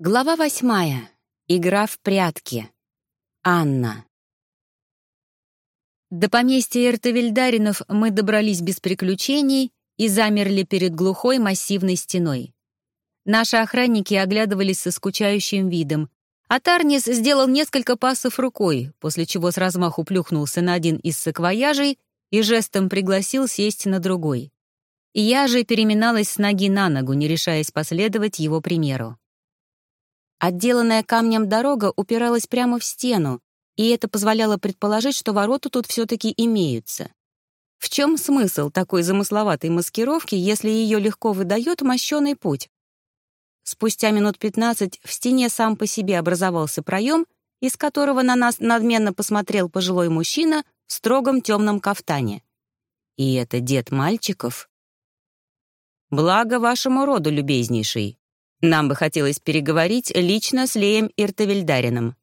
Глава восьмая. Игра в прятки. Анна. До поместья Эртовельдаринов мы добрались без приключений и замерли перед глухой массивной стеной. Наши охранники оглядывались со скучающим видом, а Тарнис сделал несколько пасов рукой, после чего с размаху плюхнулся на один из саквояжей и жестом пригласил сесть на другой. Я же переминалась с ноги на ногу, не решаясь последовать его примеру. Отделанная камнем дорога упиралась прямо в стену, и это позволяло предположить, что ворота тут все-таки имеются. В чем смысл такой замысловатой маскировки, если ее легко выдает мощеный путь? Спустя минут пятнадцать в стене сам по себе образовался проем, из которого на нас надменно посмотрел пожилой мужчина в строгом темном кафтане. И это дед мальчиков. «Благо вашему роду, любезнейший», нам бы хотелось переговорить лично с Леем Иртовельдарином.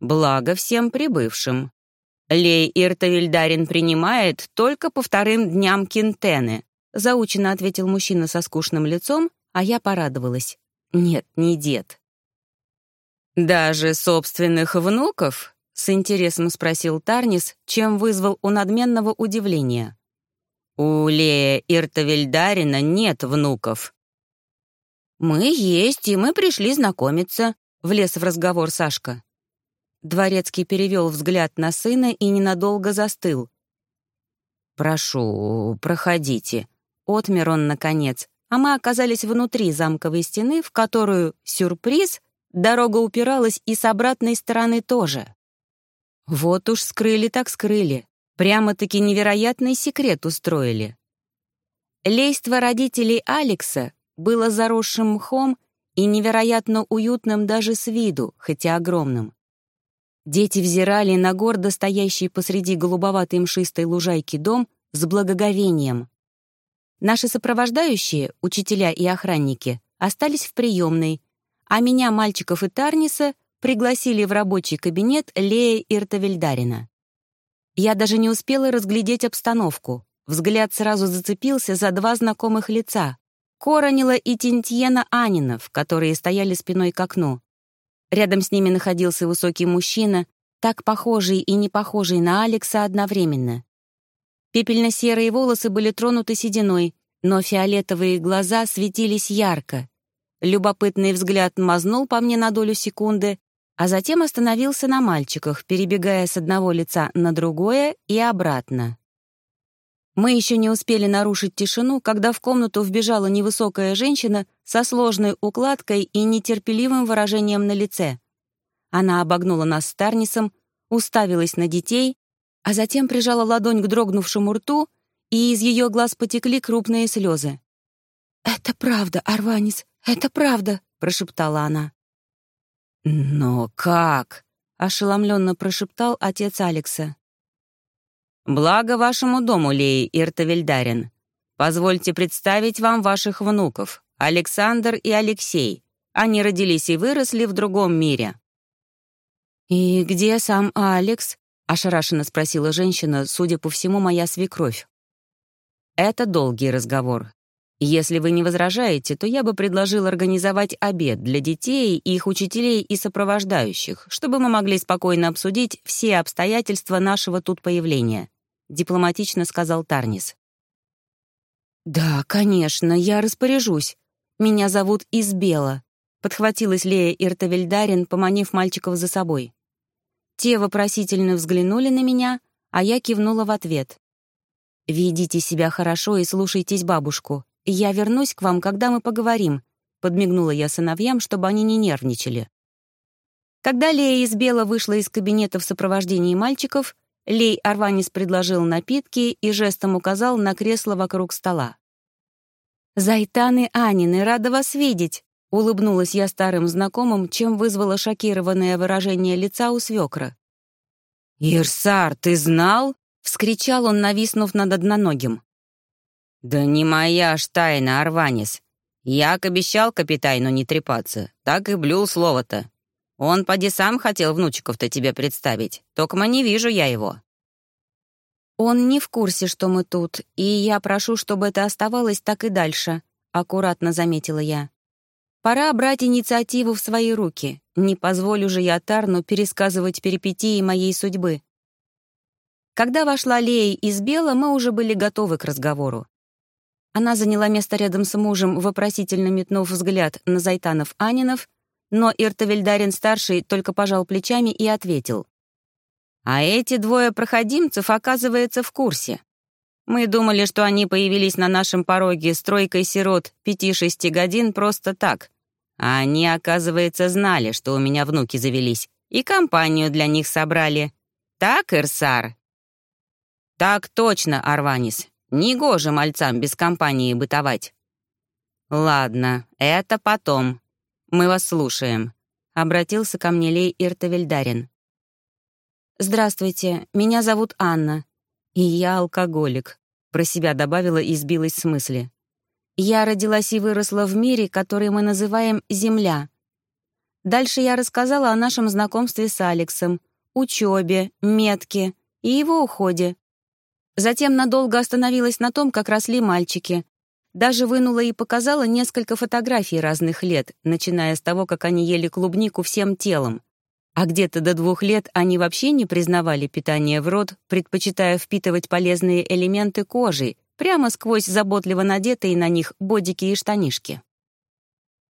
Благо всем прибывшим. Лей Иртовельдарин принимает только по вторым дням Кентены, заученно ответил мужчина со скучным лицом, а я порадовалась. Нет, не дед. Даже собственных внуков? С интересом спросил Тарнис, чем вызвал у надменного удивления. У Лея Иртовельдарина нет внуков, «Мы есть, и мы пришли знакомиться», — влез в разговор Сашка. Дворецкий перевел взгляд на сына и ненадолго застыл. «Прошу, проходите», — отмер он наконец, а мы оказались внутри замковой стены, в которую, сюрприз, дорога упиралась и с обратной стороны тоже. Вот уж скрыли так скрыли, прямо-таки невероятный секрет устроили. Лейство родителей Алекса было заросшим мхом и невероятно уютным даже с виду, хотя огромным. Дети взирали на гордо стоящий посреди голубоватой мшистой лужайки дом с благоговением. Наши сопровождающие, учителя и охранники, остались в приемной, а меня, мальчиков и Тарниса, пригласили в рабочий кабинет Лея Иртовельдарина. Я даже не успела разглядеть обстановку. Взгляд сразу зацепился за два знакомых лица Коронила и Тинтьена Анинов, которые стояли спиной к окну. Рядом с ними находился высокий мужчина, так похожий и не похожий на Алекса одновременно. Пепельно-серые волосы были тронуты сединой, но фиолетовые глаза светились ярко. Любопытный взгляд мазнул по мне на долю секунды, а затем остановился на мальчиках, перебегая с одного лица на другое и обратно. Мы еще не успели нарушить тишину, когда в комнату вбежала невысокая женщина со сложной укладкой и нетерпеливым выражением на лице. Она обогнула нас с Тарнисом, уставилась на детей, а затем прижала ладонь к дрогнувшему рту, и из ее глаз потекли крупные слезы. «Это правда, Арванис, это правда», — прошептала она. «Но как?» — ошеломленно прошептал отец Алекса. «Благо вашему дому, Леи Иртовельдарин. Позвольте представить вам ваших внуков, Александр и Алексей. Они родились и выросли в другом мире». «И где сам Алекс?» — ошарашенно спросила женщина, судя по всему, моя свекровь. «Это долгий разговор. Если вы не возражаете, то я бы предложил организовать обед для детей, их учителей и сопровождающих, чтобы мы могли спокойно обсудить все обстоятельства нашего тут появления. — дипломатично сказал Тарнис. «Да, конечно, я распоряжусь. Меня зовут Избела», — подхватилась Лея Иртовельдарин, поманив мальчиков за собой. Те вопросительно взглянули на меня, а я кивнула в ответ. «Ведите себя хорошо и слушайтесь бабушку. Я вернусь к вам, когда мы поговорим», — подмигнула я сыновьям, чтобы они не нервничали. Когда Лея Избела вышла из кабинета в сопровождении мальчиков, Лей Арванис предложил напитки и жестом указал на кресло вокруг стола. «Зайтаны Анины, рада вас видеть!» — улыбнулась я старым знакомым, чем вызвало шокированное выражение лица у свекра. «Ирсар, ты знал?» — вскричал он, нависнув над одноногим. «Да не моя ж тайна, Арванис. Як обещал капитайну не трепаться, так и блюл слово-то. Он поди сам хотел внучиков-то тебе представить, только не вижу я его». «Он не в курсе, что мы тут, и я прошу, чтобы это оставалось так и дальше», — аккуратно заметила я. Пора брать инициативу в свои руки. Не позволю же я Тарну пересказывать перипетии моей судьбы. Когда вошла Лея из Бела, мы уже были готовы к разговору. Она заняла место рядом с мужем, вопросительно метнув взгляд на Зайтанов-Анинов, но Иртовельдарин-старший только пожал плечами и ответил. «А эти двое проходимцев, оказывается, в курсе. Мы думали, что они появились на нашем пороге с тройкой сирот пяти-шести годин просто так, а они, оказывается, знали, что у меня внуки завелись, и компанию для них собрали. Так, Ирсар?» «Так точно, Арванис. Негоже мальцам без компании бытовать». «Ладно, это потом. Мы вас слушаем», — обратился ко мне Лей Иртовельдарин. «Здравствуйте, меня зовут Анна, и я алкоголик», — про себя добавила и сбилась с мысли. Я родилась и выросла в мире, который мы называем Земля. Дальше я рассказала о нашем знакомстве с Алексом, учебе, метке и его уходе. Затем надолго остановилась на том, как росли мальчики. Даже вынула и показала несколько фотографий разных лет, начиная с того, как они ели клубнику всем телом. А где-то до двух лет они вообще не признавали питание в рот, предпочитая впитывать полезные элементы кожей, прямо сквозь заботливо надетые на них бодики и штанишки.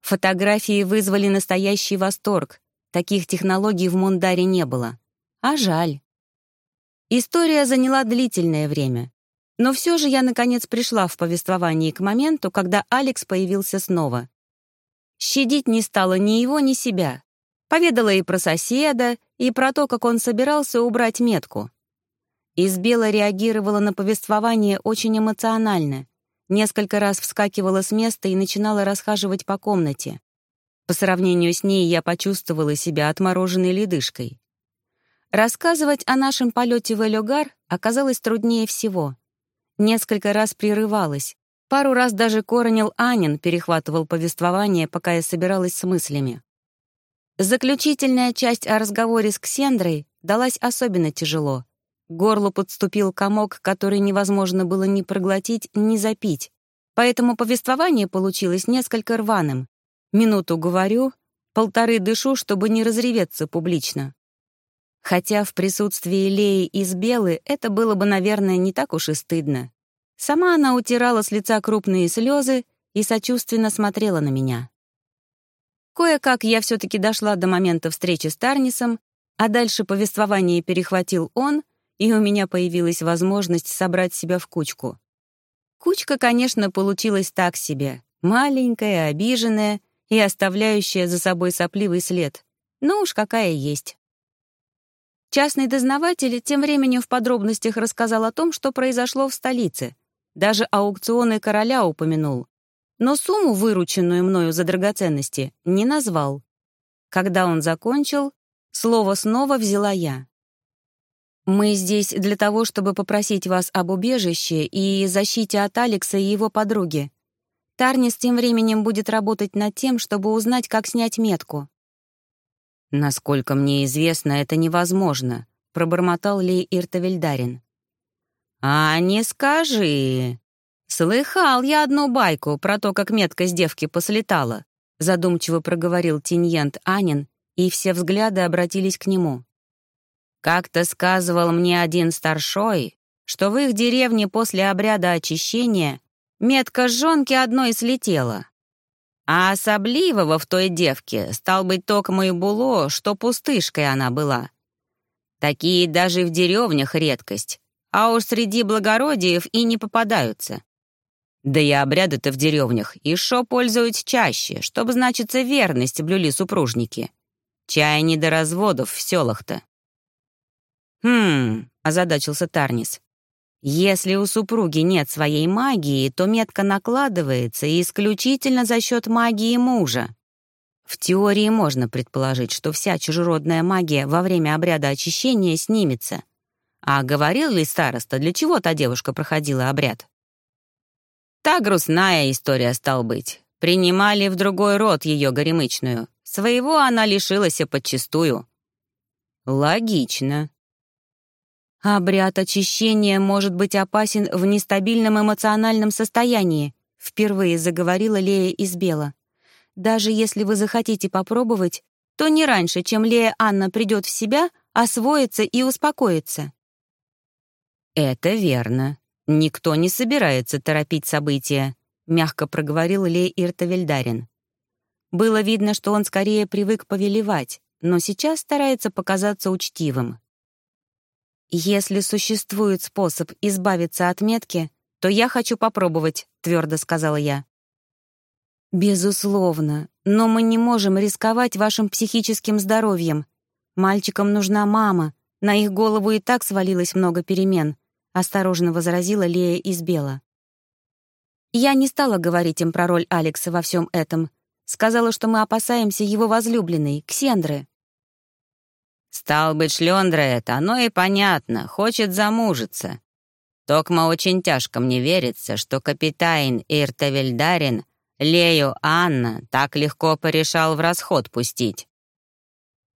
Фотографии вызвали настоящий восторг. Таких технологий в Мундаре не было. А жаль. История заняла длительное время. Но все же я, наконец, пришла в повествовании к моменту, когда Алекс появился снова. Щадить не стало ни его, ни себя. Поведала и про соседа, и про то, как он собирался убрать метку. Избела реагировала на повествование очень эмоционально. Несколько раз вскакивала с места и начинала расхаживать по комнате. По сравнению с ней я почувствовала себя отмороженной ледышкой. Рассказывать о нашем полете в Элюгар оказалось труднее всего. Несколько раз прерывалась. Пару раз даже Коронил Анин перехватывал повествование, пока я собиралась с мыслями. Заключительная часть о разговоре с Ксендрой далась особенно тяжело. К горлу подступил комок, который невозможно было ни проглотить, ни запить. Поэтому повествование получилось несколько рваным. Минуту говорю, полторы дышу, чтобы не разреветься публично. Хотя в присутствии Леи из Белы это было бы, наверное, не так уж и стыдно. Сама она утирала с лица крупные слезы и сочувственно смотрела на меня. Кое-как я все-таки дошла до момента встречи с Тарнисом, а дальше повествование перехватил он, и у меня появилась возможность собрать себя в кучку. Кучка, конечно, получилась так себе, маленькая, обиженная и оставляющая за собой сопливый след. Ну уж какая есть. Частный дознаватель тем временем в подробностях рассказал о том, что произошло в столице. Даже аукционы короля упомянул. Но сумму, вырученную мною за драгоценности, не назвал. Когда он закончил, слово снова взяла я. Мы здесь для того, чтобы попросить вас об убежище и защите от Алекса и его подруги. Тарнис тем временем будет работать над тем, чтобы узнать, как снять метку». «Насколько мне известно, это невозможно», — пробормотал Лей Иртовельдарин. «А не скажи. Слыхал я одну байку про то, как метка с девки послетала», — задумчиво проговорил Тиньент Анин, и все взгляды обратились к нему. Как-то сказывал мне один старшой, что в их деревне после обряда очищения метка жонки одной слетела. А особливого в той девке стал быть только мой було, что пустышкой она была. Такие даже в деревнях редкость, а уж среди благородиев и не попадаются. Да и обряды-то в деревнях и шо пользуют чаще, чтобы, значится, верность блюли супружники. Чай не до разводов в селах-то. «Хм», — озадачился Тарнис. «Если у супруги нет своей магии, то метка накладывается исключительно за счет магии мужа. В теории можно предположить, что вся чужеродная магия во время обряда очищения снимется. А говорил ли староста, для чего та девушка проходила обряд? Та грустная история стал быть. Принимали в другой род ее горемычную. Своего она лишилась подчистую. Логично. Обряд очищения может быть опасен в нестабильном эмоциональном состоянии, впервые заговорила Лея из Бела. Даже если вы захотите попробовать, то не раньше, чем Лея Анна придет в себя, освоится и успокоится. «Это верно. Никто не собирается торопить события», — мягко проговорил Лей Иртовельдарин. Было видно, что он скорее привык повелевать, но сейчас старается показаться учтивым. «Если существует способ избавиться от метки, то я хочу попробовать», — твердо сказала я. «Безусловно, но мы не можем рисковать вашим психическим здоровьем. Мальчикам нужна мама, на их голову и так свалилось много перемен», — осторожно возразила Лея из Бела. Я не стала говорить им про роль Алекса во всем этом. Сказала, что мы опасаемся его возлюбленной, Ксендры. «Стал быть, шлёндра это, оно и понятно, хочет замужиться. Токма очень тяжко мне верится, что капитайн Иртавельдарин Лею Анна так легко порешал в расход пустить.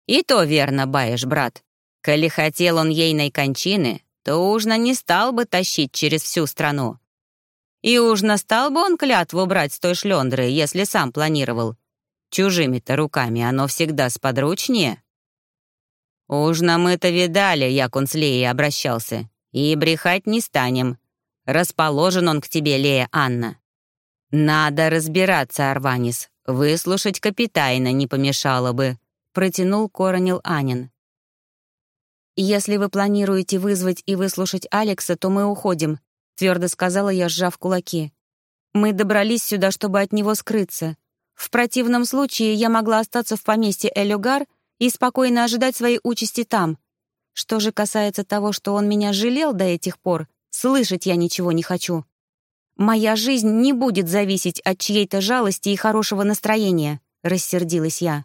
И то верно, баешь, брат. Коли хотел он ейной кончины, то ужно не стал бы тащить через всю страну. И ужно стал бы он клятву брать с той шлендры, если сам планировал. Чужими-то руками оно всегда сподручнее. Ужно мы-то видали, як он с Леей обращался, и брехать не станем. Расположен он к тебе, Лея Анна. «Надо разбираться, Арванис. Выслушать капитайна не помешало бы», — протянул Коронил Анин. «Если вы планируете вызвать и выслушать Алекса, то мы уходим», — твердо сказала я, сжав кулаки. «Мы добрались сюда, чтобы от него скрыться. В противном случае я могла остаться в поместье Элюгар и спокойно ожидать своей участи там. Что же касается того, что он меня жалел до этих пор, слышать я ничего не хочу. «Моя жизнь не будет зависеть от чьей-то жалости и хорошего настроения», — рассердилась я.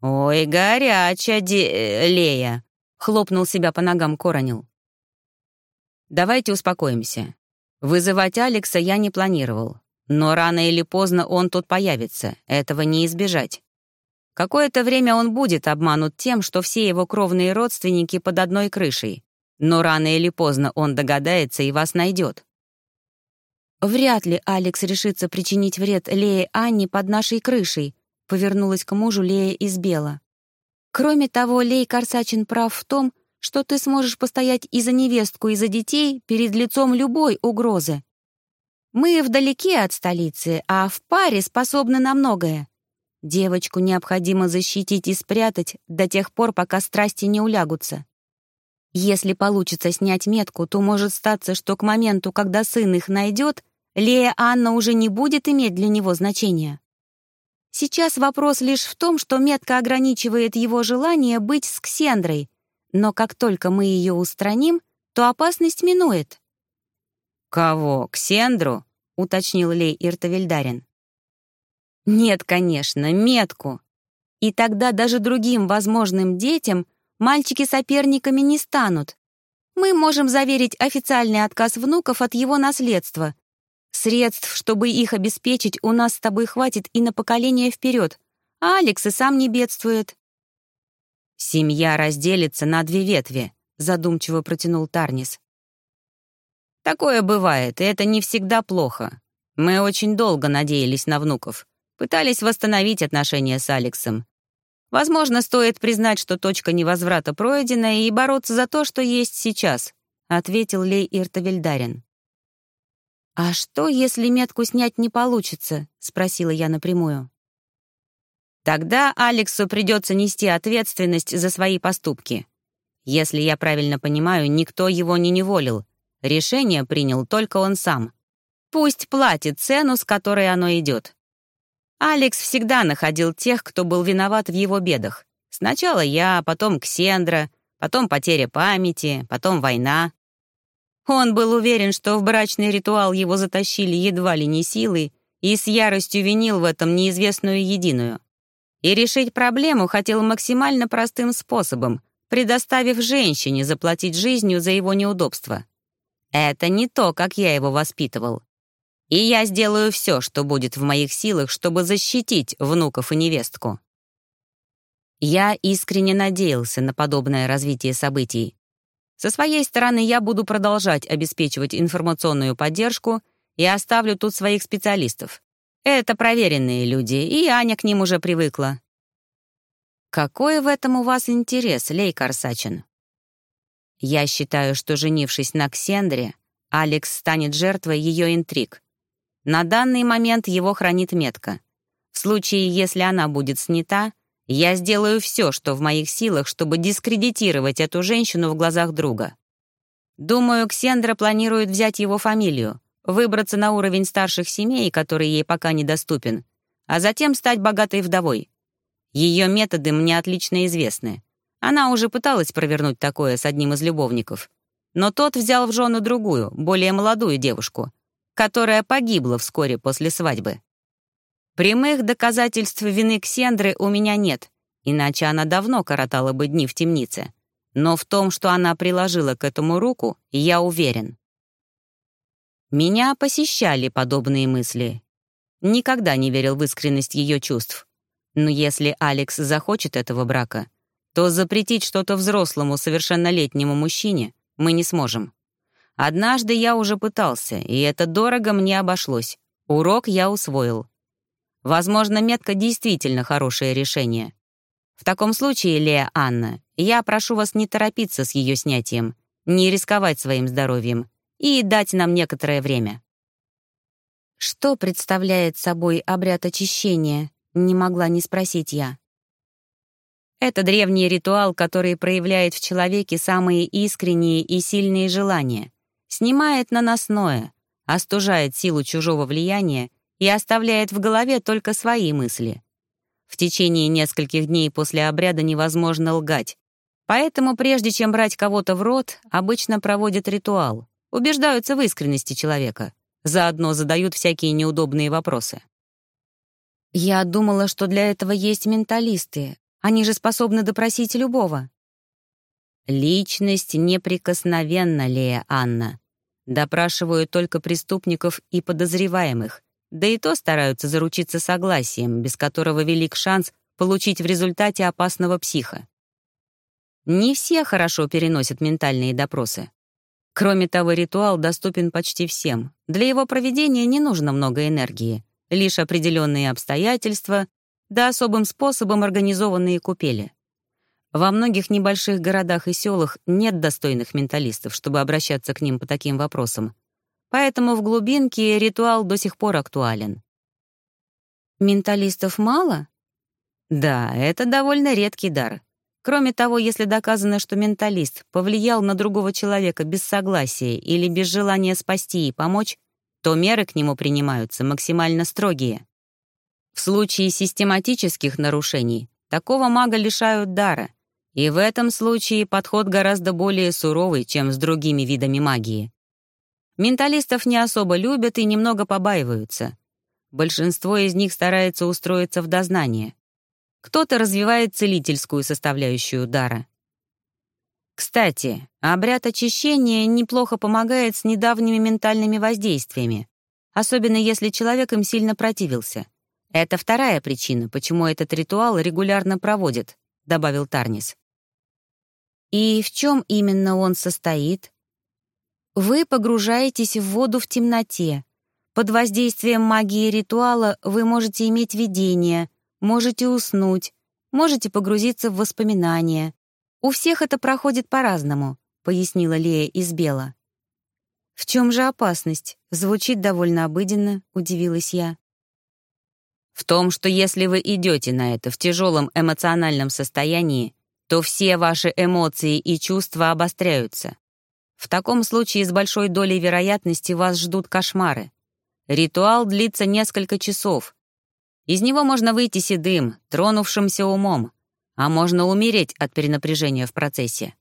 «Ой, горячая де... Лея!» — хлопнул себя по ногам Коронил. «Давайте успокоимся. Вызывать Алекса я не планировал, но рано или поздно он тут появится, этого не избежать. Какое-то время он будет обманут тем, что все его кровные родственники под одной крышей, но рано или поздно он догадается и вас найдет. «Вряд ли Алекс решится причинить вред Лее Анне под нашей крышей», повернулась к мужу Лея из Бела. «Кроме того, Лей Корсачин прав в том, что ты сможешь постоять и за невестку, и за детей перед лицом любой угрозы. Мы вдалеке от столицы, а в паре способны на многое. Девочку необходимо защитить и спрятать до тех пор, пока страсти не улягутся. Если получится снять метку, то может статься, что к моменту, когда сын их найдет, Лея Анна уже не будет иметь для него значения. Сейчас вопрос лишь в том, что метка ограничивает его желание быть с Ксендрой, но как только мы ее устраним, то опасность минует. «Кого, Ксендру?» — уточнил Лей Иртовельдарин. «Нет, конечно, метку. И тогда даже другим возможным детям мальчики соперниками не станут. Мы можем заверить официальный отказ внуков от его наследства, Средств, чтобы их обеспечить, у нас с тобой хватит и на поколение вперед. А Алекс и сам не бедствует». «Семья разделится на две ветви», — задумчиво протянул Тарнис. «Такое бывает, и это не всегда плохо. Мы очень долго надеялись на внуков, пытались восстановить отношения с Алексом. Возможно, стоит признать, что точка невозврата пройдена, и бороться за то, что есть сейчас», — ответил Лей Иртовельдарин. «А что, если метку снять не получится?» — спросила я напрямую. «Тогда Алексу придется нести ответственность за свои поступки. Если я правильно понимаю, никто его не неволил. Решение принял только он сам. Пусть платит цену, с которой оно идет. Алекс всегда находил тех, кто был виноват в его бедах. Сначала я, потом Ксендра, потом потеря памяти, потом война. Он был уверен, что в брачный ритуал его затащили едва ли не силой, и с яростью винил в этом неизвестную единую. И решить проблему хотел максимально простым способом, предоставив женщине заплатить жизнью за его неудобство. Это не то, как я его воспитывал. И я сделаю все, что будет в моих силах, чтобы защитить внуков и невестку. Я искренне надеялся на подобное развитие событий. Со своей стороны я буду продолжать обеспечивать информационную поддержку и оставлю тут своих специалистов. Это проверенные люди, и Аня к ним уже привыкла. Какой в этом у вас интерес, Лей Корсачин? Я считаю, что, женившись на Ксендре, Алекс станет жертвой ее интриг. На данный момент его хранит метка. В случае, если она будет снята, я сделаю все, что в моих силах, чтобы дискредитировать эту женщину в глазах друга. Думаю, Ксендра планирует взять его фамилию, выбраться на уровень старших семей, который ей пока недоступен, а затем стать богатой вдовой. Ее методы мне отлично известны. Она уже пыталась провернуть такое с одним из любовников. Но тот взял в жену другую, более молодую девушку, которая погибла вскоре после свадьбы. Прямых доказательств вины Ксендры у меня нет, иначе она давно коротала бы дни в темнице. Но в том, что она приложила к этому руку, я уверен. Меня посещали подобные мысли. Никогда не верил в искренность ее чувств. Но если Алекс захочет этого брака, то запретить что-то взрослому, совершеннолетнему мужчине мы не сможем. Однажды я уже пытался, и это дорого мне обошлось. Урок я усвоил. Возможно, метка действительно хорошее решение. В таком случае, Лея Анна, я прошу вас не торопиться с ее снятием, не рисковать своим здоровьем и дать нам некоторое время. Что представляет собой обряд очищения? Не могла не спросить я. Это древний ритуал, который проявляет в человеке самые искренние и сильные желания, снимает наносное, остужает силу чужого влияния и оставляет в голове только свои мысли. В течение нескольких дней после обряда невозможно лгать, поэтому прежде чем брать кого-то в рот, обычно проводят ритуал, убеждаются в искренности человека, заодно задают всякие неудобные вопросы. Я думала, что для этого есть менталисты. Они же способны допросить любого. Личность неприкосновенна, Лея Анна. Допрашивают только преступников и подозреваемых, да и то стараются заручиться согласием, без которого велик шанс получить в результате опасного психа. Не все хорошо переносят ментальные допросы. Кроме того, ритуал доступен почти всем. Для его проведения не нужно много энергии лишь определенные обстоятельства, да особым способом организованные купели. Во многих небольших городах и селах нет достойных менталистов, чтобы обращаться к ним по таким вопросам. Поэтому в глубинке ритуал до сих пор актуален. Менталистов мало? Да, это довольно редкий дар. Кроме того, если доказано, что менталист повлиял на другого человека без согласия или без желания спасти и помочь, то меры к нему принимаются максимально строгие. В случае систематических нарушений такого мага лишают дара, и в этом случае подход гораздо более суровый, чем с другими видами магии. Менталистов не особо любят и немного побаиваются. Большинство из них старается устроиться в дознание. Кто-то развивает целительскую составляющую дара. Кстати, обряд очищения неплохо помогает с недавними ментальными воздействиями, особенно если человек им сильно противился. Это вторая причина, почему этот ритуал регулярно проводят, добавил Тарнис. И в чем именно он состоит? Вы погружаетесь в воду в темноте. Под воздействием магии ритуала вы можете иметь видение, можете уснуть, можете погрузиться в воспоминания. «У всех это проходит по-разному», — пояснила Лея из Бела. «В чем же опасность?» — звучит довольно обыденно, удивилась я. «В том, что если вы идете на это в тяжелом эмоциональном состоянии, то все ваши эмоции и чувства обостряются. В таком случае с большой долей вероятности вас ждут кошмары. Ритуал длится несколько часов. Из него можно выйти седым, тронувшимся умом, а можно умереть от перенапряжения в процессе.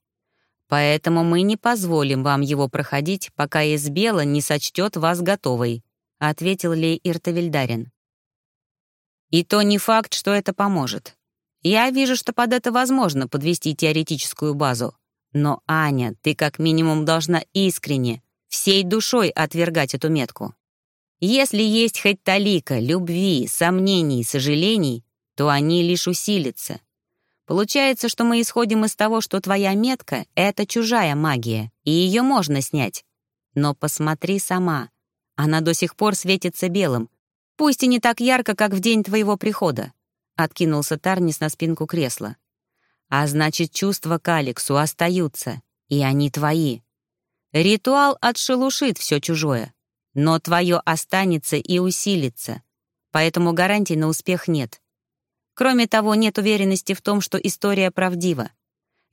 Поэтому мы не позволим вам его проходить, пока Избела не сочтет вас готовой», — ответил Лей Иртавильдарин. «И то не факт, что это поможет. Я вижу, что под это возможно подвести теоретическую базу. Но, Аня, ты как минимум должна искренне, всей душой отвергать эту метку. Если есть хоть талика любви, сомнений, сожалений, то они лишь усилятся. Получается, что мы исходим из того, что твоя метка — это чужая магия, и ее можно снять. Но посмотри сама. Она до сих пор светится белым. Пусть и не так ярко, как в день твоего прихода», — откинулся Тарнис на спинку кресла. «А значит, чувства к Алексу остаются, и они твои. Ритуал отшелушит все чужое, но твое останется и усилится, поэтому гарантий на успех нет. Кроме того, нет уверенности в том, что история правдива.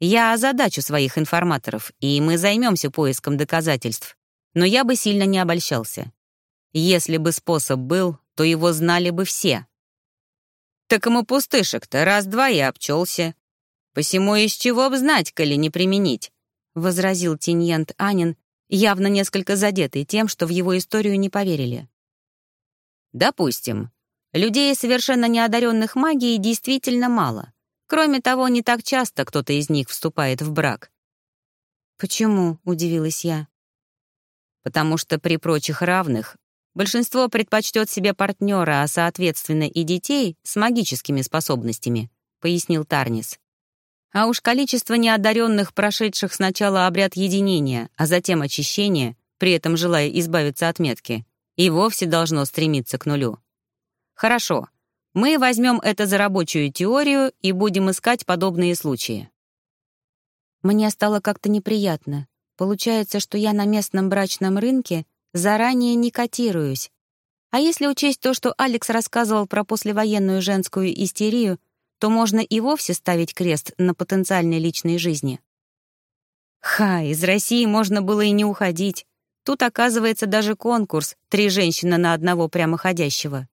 Я озадачу своих информаторов, и мы займемся поиском доказательств. Но я бы сильно не обольщался. Если бы способ был, то его знали бы все. Так ему пустышек-то раз-два и обчелся. Посему из чего б знать, коли не применить, — возразил Тиньент Анин, явно несколько задетый тем, что в его историю не поверили. Допустим, людей, совершенно неодаренных магией, действительно мало. Кроме того, не так часто кто-то из них вступает в брак. «Почему?» — удивилась я. «Потому что при прочих равных большинство предпочтет себе партнера, а соответственно и детей с магическими способностями», — пояснил Тарнис. А уж количество неодаренных, прошедших сначала обряд единения, а затем очищения, при этом желая избавиться от метки, и вовсе должно стремиться к нулю. Хорошо, мы возьмем это за рабочую теорию и будем искать подобные случаи. Мне стало как-то неприятно. Получается, что я на местном брачном рынке заранее не котируюсь. А если учесть то, что Алекс рассказывал про послевоенную женскую истерию, то можно и вовсе ставить крест на потенциальной личной жизни. Ха, из России можно было и не уходить. Тут, оказывается, даже конкурс «Три женщины на одного прямоходящего».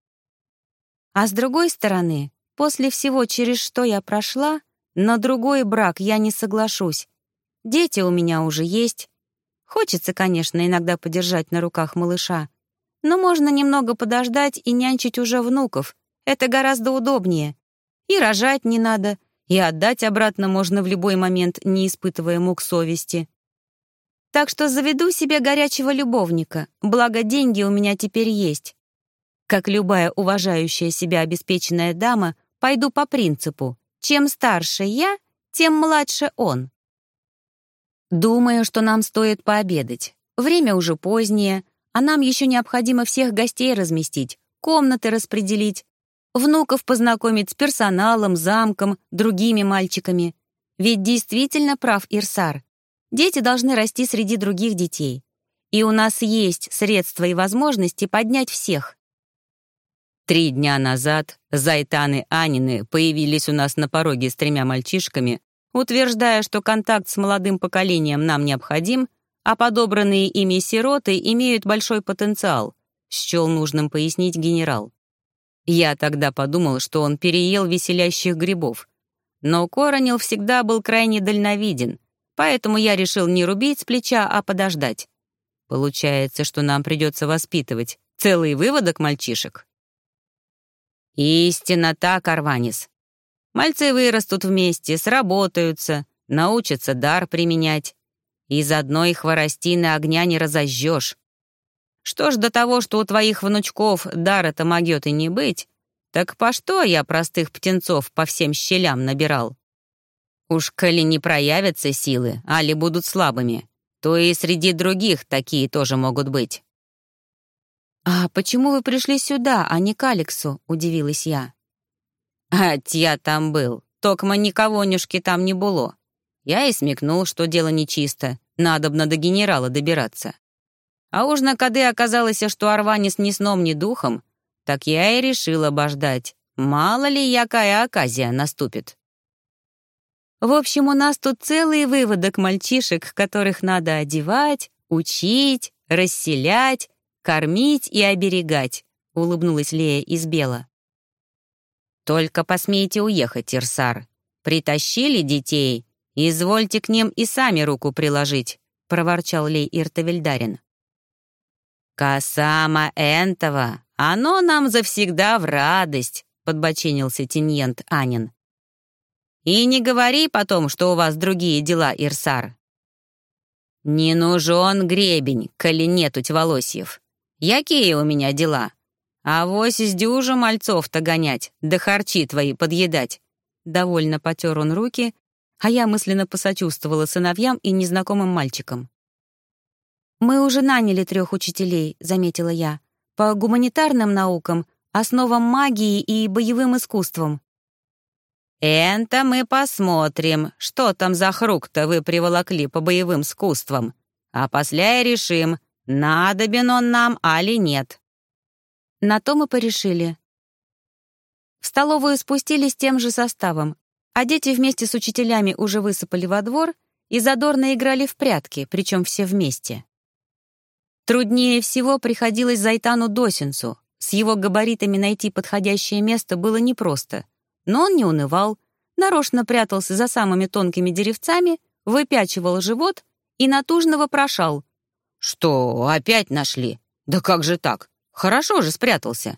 А с другой стороны, после всего, через что я прошла, на другой брак я не соглашусь. Дети у меня уже есть. Хочется, конечно, иногда подержать на руках малыша. Но можно немного подождать и нянчить уже внуков. Это гораздо удобнее. И рожать не надо, и отдать обратно можно в любой момент, не испытывая мук совести. Так что заведу себе горячего любовника, благо деньги у меня теперь есть. Как любая уважающая себя обеспеченная дама, пойду по принципу «чем старше я, тем младше он». Думаю, что нам стоит пообедать. Время уже позднее, а нам еще необходимо всех гостей разместить, комнаты распределить, внуков познакомить с персоналом, замком, другими мальчиками. Ведь действительно прав Ирсар. Дети должны расти среди других детей. И у нас есть средства и возможности поднять всех. Три дня назад Зайтаны Анины появились у нас на пороге с тремя мальчишками, утверждая, что контакт с молодым поколением нам необходим, а подобранные ими сироты имеют большой потенциал, счел нужным пояснить генерал. Я тогда подумал, что он переел веселящих грибов. Но Коронил всегда был крайне дальновиден, поэтому я решил не рубить с плеча, а подождать. Получается, что нам придется воспитывать целый выводок мальчишек. Истинно так, Арванис. Мальцы вырастут вместе, сработаются, научатся дар применять. Из одной хворостины огня не разожжешь. Что ж до того, что у твоих внучков дара-то могет и не быть, так по что я простых птенцов по всем щелям набирал? Уж коли не проявятся силы, али будут слабыми, то и среди других такие тоже могут быть. «А почему вы пришли сюда, а не к Алексу?» — удивилась я. «Ать, я там был. Токма никогонюшки там не было. Я и смекнул, что дело нечисто, надобно до генерала добираться. А уж на кады оказалось, что Арванис ни сном, ни духом, так я и решил обождать. Мало ли, якая оказия наступит. В общем, у нас тут целый выводок мальчишек, которых надо одевать, учить, расселять, кормить и оберегать», — улыбнулась Лея из Бела. «Только посмейте уехать, Ирсар. Притащили детей, извольте к ним и сами руку приложить», — проворчал Лей Иртавельдарин. «Касама Энтова, оно нам завсегда в радость», — подбоченился Тиньент Анин. «И не говори потом, что у вас другие дела, Ирсар». «Не нужен гребень, коли нетуть волосьев. Якие у меня дела? А вось с дюжа мальцов-то гонять, да харчи твои подъедать». Довольно потер он руки, а я мысленно посочувствовала сыновьям и незнакомым мальчикам. «Мы уже наняли трех учителей», — заметила я. «По гуманитарным наукам, основам магии и боевым искусствам. «Энто мы посмотрим, что там за хрук-то вы приволокли по боевым искусствам, а после решим, надобен он нам, али нет». На то мы порешили. В столовую спустились тем же составом, а дети вместе с учителями уже высыпали во двор и задорно играли в прятки, причем все вместе. Труднее всего приходилось Зайтану Досинцу. С его габаритами найти подходящее место было непросто. Но он не унывал, нарочно прятался за самыми тонкими деревцами, выпячивал живот и натужно вопрошал. «Что, опять нашли? Да как же так? Хорошо же спрятался».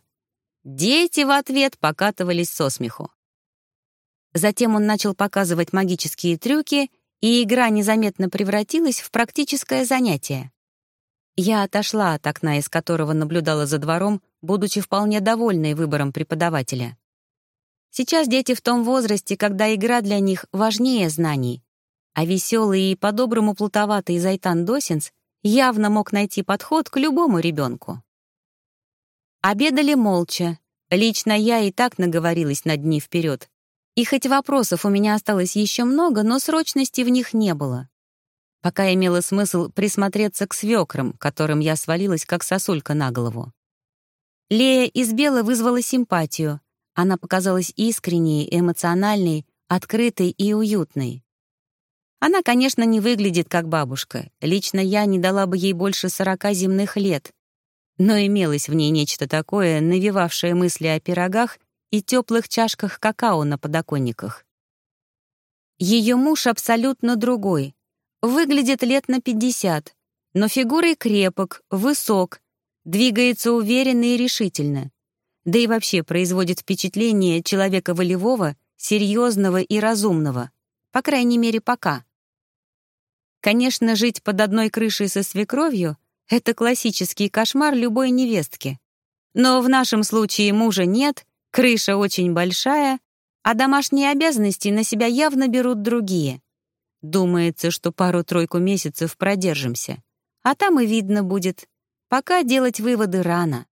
Дети в ответ покатывались со смеху. Затем он начал показывать магические трюки, и игра незаметно превратилась в практическое занятие. Я отошла от окна, из которого наблюдала за двором, будучи вполне довольной выбором преподавателя. Сейчас дети в том возрасте, когда игра для них важнее знаний, а веселый и по-доброму плутоватый Зайтан Досинс явно мог найти подход к любому ребенку. Обедали молча. Лично я и так наговорилась на дни вперед. И хоть вопросов у меня осталось еще много, но срочности в них не было. Пока имело смысл присмотреться к свекрам, которым я свалилась как сосулька на голову. Лея из Бела вызвала симпатию. Она показалась искренней, эмоциональной, открытой и уютной. Она, конечно, не выглядит как бабушка. Лично я не дала бы ей больше сорока земных лет но имелось в ней нечто такое, навевавшее мысли о пирогах и теплых чашках какао на подоконниках. Ее муж абсолютно другой. Выглядит лет на 50, но фигурой крепок, высок, двигается уверенно и решительно. Да и вообще производит впечатление человека волевого, серьезного и разумного. По крайней мере, пока. Конечно, жить под одной крышей со свекровью это классический кошмар любой невестки. Но в нашем случае мужа нет, крыша очень большая, а домашние обязанности на себя явно берут другие. Думается, что пару-тройку месяцев продержимся. А там и видно будет. Пока делать выводы рано.